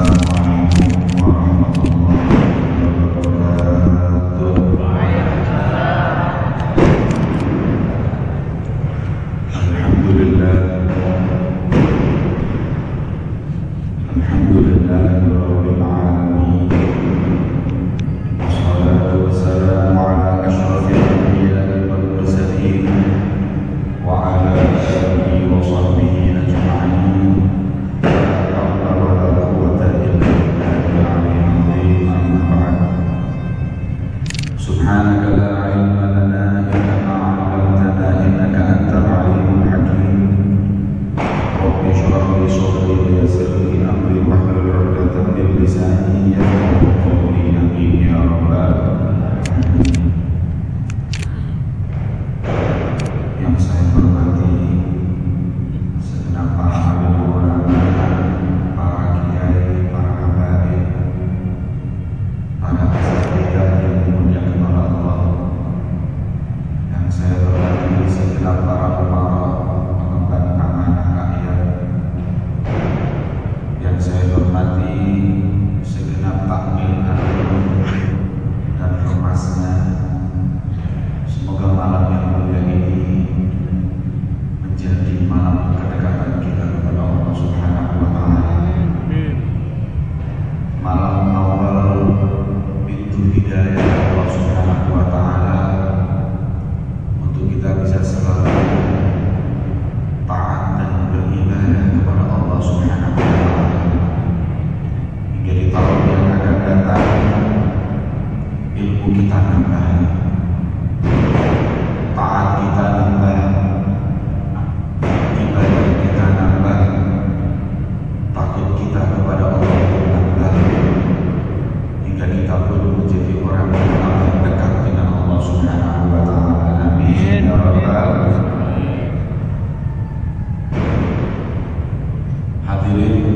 어, orang-orang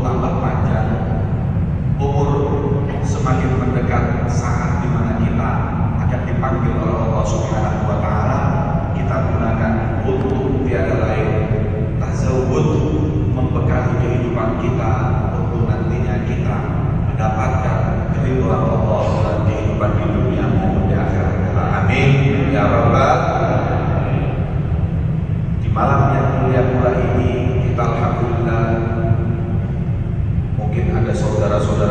tambah panjang umur semakin mendekat saat di mana kita akan dipanggil oleh Allah Subhanahu wa taala kita gunakan untuk tiada lain tazawwud saudara-saudara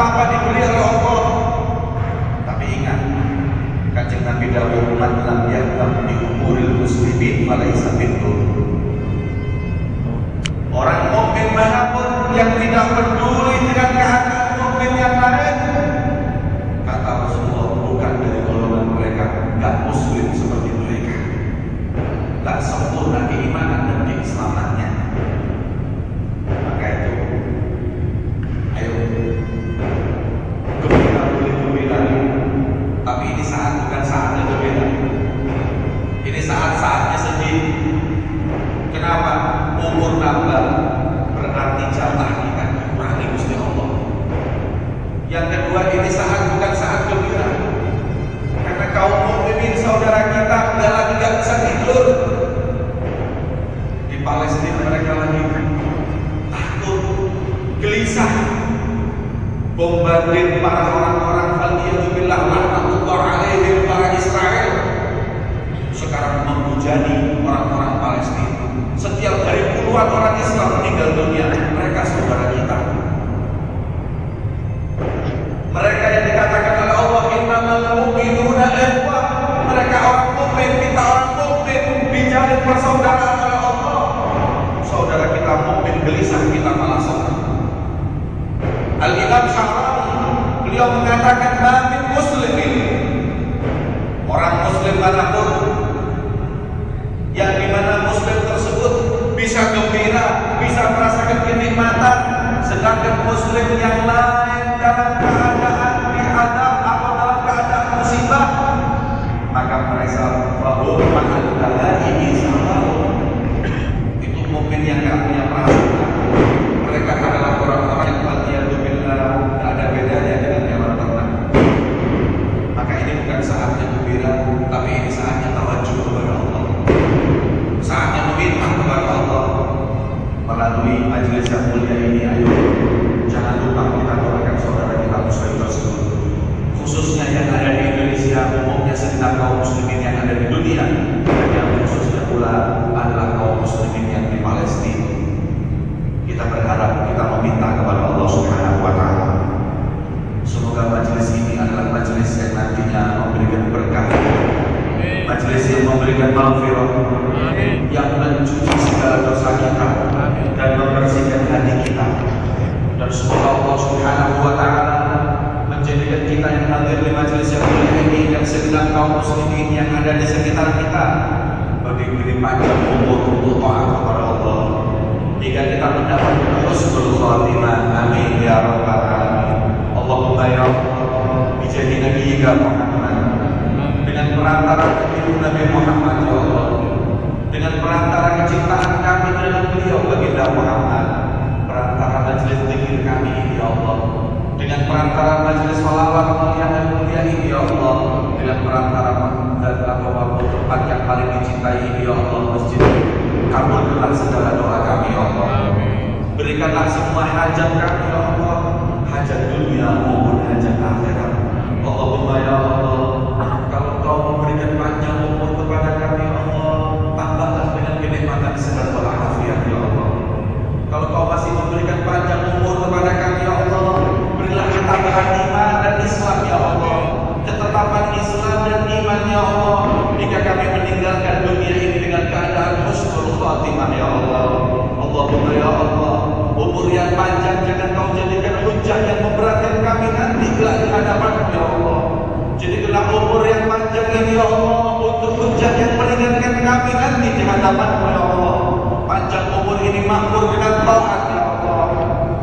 apa-apa diberi oleh Allah. Tapi ingat, kajian Nabi Dawud man lam yahtam bi umuril muslimin falaisa minhum. Orang mukmin mana pun yang tidak peduli dengan kehadiran mukmin yang lain menjadi orang-orang Palestina. Setiap hari puluhan orang Islam meninggal dunia, mereka saudara kita. Mereka yang dikatakan oleh Allah innamal mu'minuna ikhwah, mereka orang mukmin, kita orang mukmin, dijalin persaudaraan oleh Allah. Saudara kita mukmin gelisah kita malah Alkitab Al-Imam beliau mengatakan bahwa gembira, bisa merasakan kenikmatan, sedangkan muslim yang lain dalam keadaan majelis yang mulia ini ayo. Jangan lupa kita doakan saudara kita muslim tersebut. Khususnya yang ada di Indonesia umumnya sekitar kaum muslimin yang hadir di majelis yang mulia ini dan segenap kaum muslimin yang ada di sekitar kita bagi panjang umur untuk taat kepada Allah hingga kita mendapatkan husnul khatimah. Amin ya rabbal alamin. Allahumma ya Allah bijadi Nabi Muhammad dengan perantara Nabi Muhammad ya Allah dengan perantara kecintaan kami terhadap beliau baginda Muhammad perantara majelis zikir kami ya Allah dengan perantara majelis salawat mulia dan mulia ini ya Allah. Dengan perantara dan waktu tempat yang paling dicintai ini ya Allah masjid kabulkanlah segala doa kami ya Allah. Berikanlah semua hajat kami ya Allah. Hajat dunia maupun hajat akhirat. Allahumma ya Allah Dan iman ya Allah jika kami meninggalkan dunia ini dengan keadaan husnul khatimah ya Allah. Allahumma ya Allah umur yang panjang jangan kau jadikan hujah yang memberatkan kami nanti kelak di hadapan ya Allah. Jadikanlah umur yang panjang ini ya Allah untuk hujah yang meringankan kami nanti di hadapan ya Allah. Panjang umur ini makmur dengan taat ya Allah.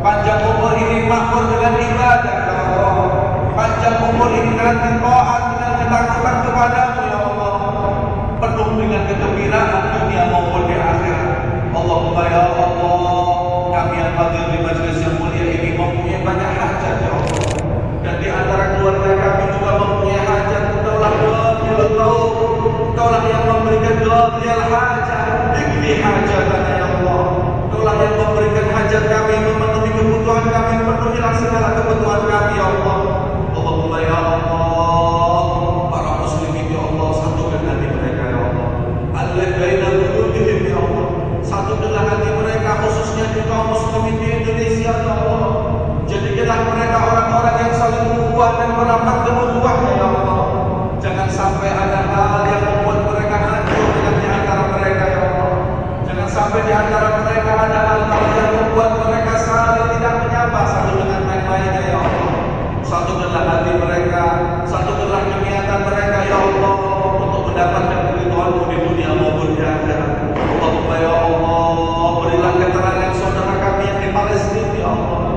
Panjang umur ini makmur dengan ibadah ya Allah. Panjang umur ini nanti taat ketakutan kepadamu ya Allah. Penuh dengan kegembiraan dunia maupun di akhirat. Allahumma ya Allah kami yang hadir di majelis yang mulia ini mempunyai banyak hajat ya Allah. Dan di antara keluarga kami juga mempunyai hajat. Engkaulah Ghafir tahu Engkaulah yang memberikan Ghafir hajat. Ikli hajatana ya Allah. Engkaulah yang memberikan hajat kami memenuhi kebutuhan kami penuhilah segala kebutuhan kami ya Allah. Allahumma ya Allah para muslimin ya Allah satukan hati mereka ya Allah Alif bainal qulubihim ya Allah satukanlah hati mereka khususnya di kaum muslimin di Indonesia ya Allah jadikanlah mereka orang-orang yang saling menguat dan merapat kebutuhannya ya Allah jangan sampai ada hal yang membuat mereka hancur dengan di antara mereka ya Allah jangan sampai di antara mereka ada hal-hal yang membuat mereka saling tidak menyapa satu dengan yang lainnya ya Allah satukanlah hati mereka satukanlah niatan mereka ya Allah untuk mendapatkan keridhaanmu di dunia maupun di akhirat Allahumma ya Allah berilah keterangan saudara kami yang di Palestina ya Allah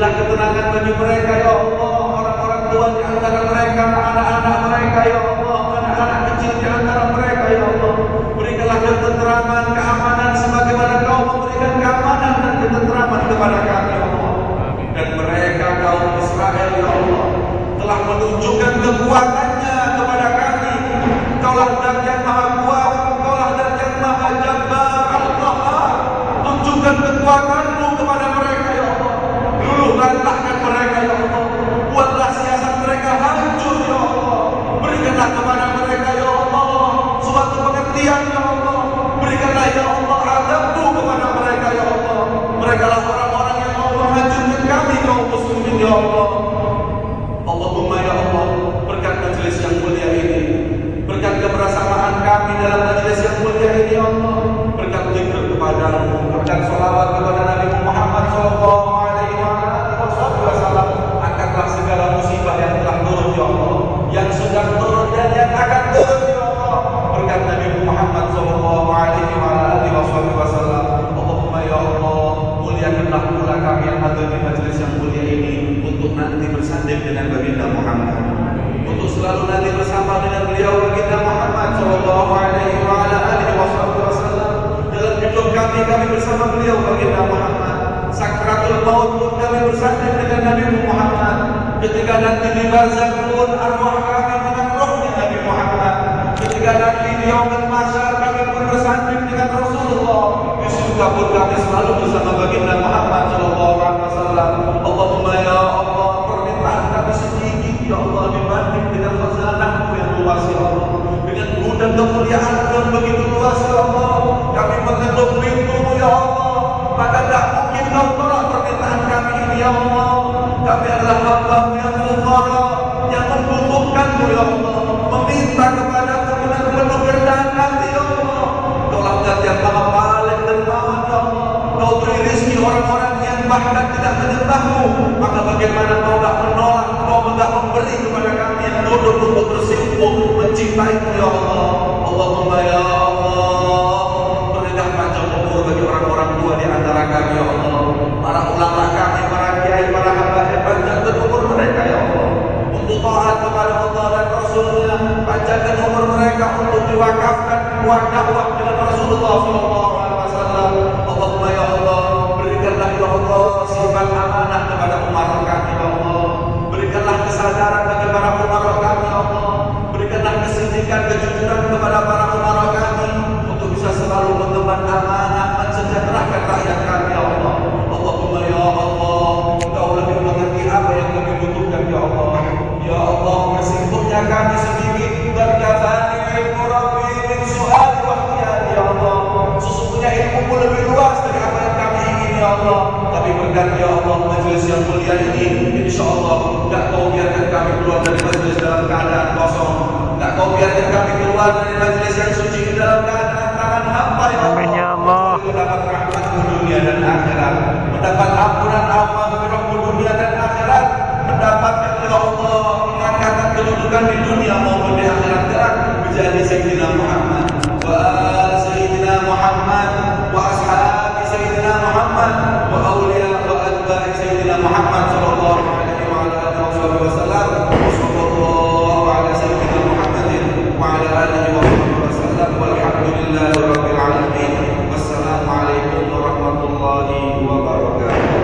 berilah ketenangan bagi mereka ya Allah orang-orang tua di antara mereka anak-anak mereka ya Allah anak-anak kecil di antara mereka ya Allah berikanlah ketenteraman keamanan sebagaimana kau memberikan keamanan dan ketenteraman kepada kami ya Allah dan mereka kaum Israel ya Allah telah menunjukkan kekuatannya kepada kami kaulah dan yang maha kuat kaulah dan yang maha jabbar Allah tunjukkan kekuatanmu kepada mereka ya Allah dulu rantahkan mereka ya Allah buatlah siasat mereka hancur ya Allah berikanlah kepada mereka ya Allah suatu pengertian ya Allah berikanlah ya Allah azabmu kepada mereka ya Allah mereka lah orang-orang yang mau menghancurkan kami kaum muslimin ya Allah Allahumma ya Allah berkat majelis yang mulia ini berkat kebersamaan kami dalam majelis yang mulia ini ya Allah berkat zikir kepadamu berkat salawat kepada Nabi Muhammad sallallahu alaihi wasallam angkatlah segala musibah yang telah turun ya Allah yang sedang turun dan yang akan turun ya Allah berkat Nabi Muhammad sallallahu alaihi wasallam Allahumma ya Allah muliakanlah pula kami yang hadir di majelis yang mulia ini untuk nanti bersanding dengan baginda Muhammad. Untuk selalu nanti bersama dengan beliau baginda Muhammad sallallahu alaihi wasallam dalam hidup kami kami bersama beliau baginda Muhammad. Sakratul maut pun kami bersanding dengan Nabi Muhammad. Ketika nanti di barzakh pun arwah kami dengan rohnya Nabi Muhammad. Ketika nanti di yaumul mahsyar kami pun bersanding dengan Rasulullah pun kami selalu bersama baginda Muhammad sallallahu alaihi wasallam Allahumma ya Allah permintaan kami sedikit ya Allah dibanding dengan khazanahmu yang luas ya Allah. Dengan gudang kemuliaan yang begitu luas ya Allah kami mengetuk pintumu ya Allah. Maka tak mungkin kau tolak permintaan kami ini ya Allah. Kami adalah hambamu yang fuqara yang membutuhkanmu ya Allah. Meminta kepadamu dengan penuh kerendahan dermawan ya Allah Kau beri rezeki orang-orang yang bahkan tidak menyembahmu Maka bagaimana kau tak menolak Kau tidak memberi kepada dan akhirat. Mendapat ampunan Allah firman dunia dan akhirat. Mendapatkan kepada Allah mengangkatkan kedudukan di dunia maupun di akhirat kelak. Menjadi Sayyidina Muhammad. Wa Sayyidina Muhammad. Wa ashabi Sayyidina Muhammad. Wa awliya wa adba'i Sayyidina Muhammad sallallahu alaihi wa alihi wasallam